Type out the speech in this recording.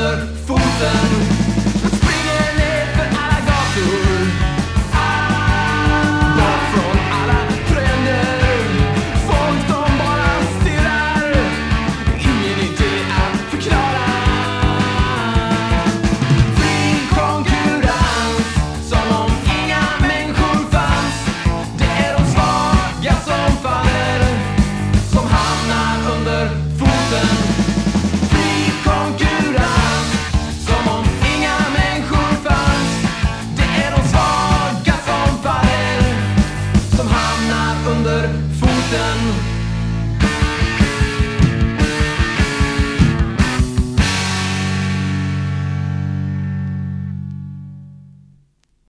håller foten. Done.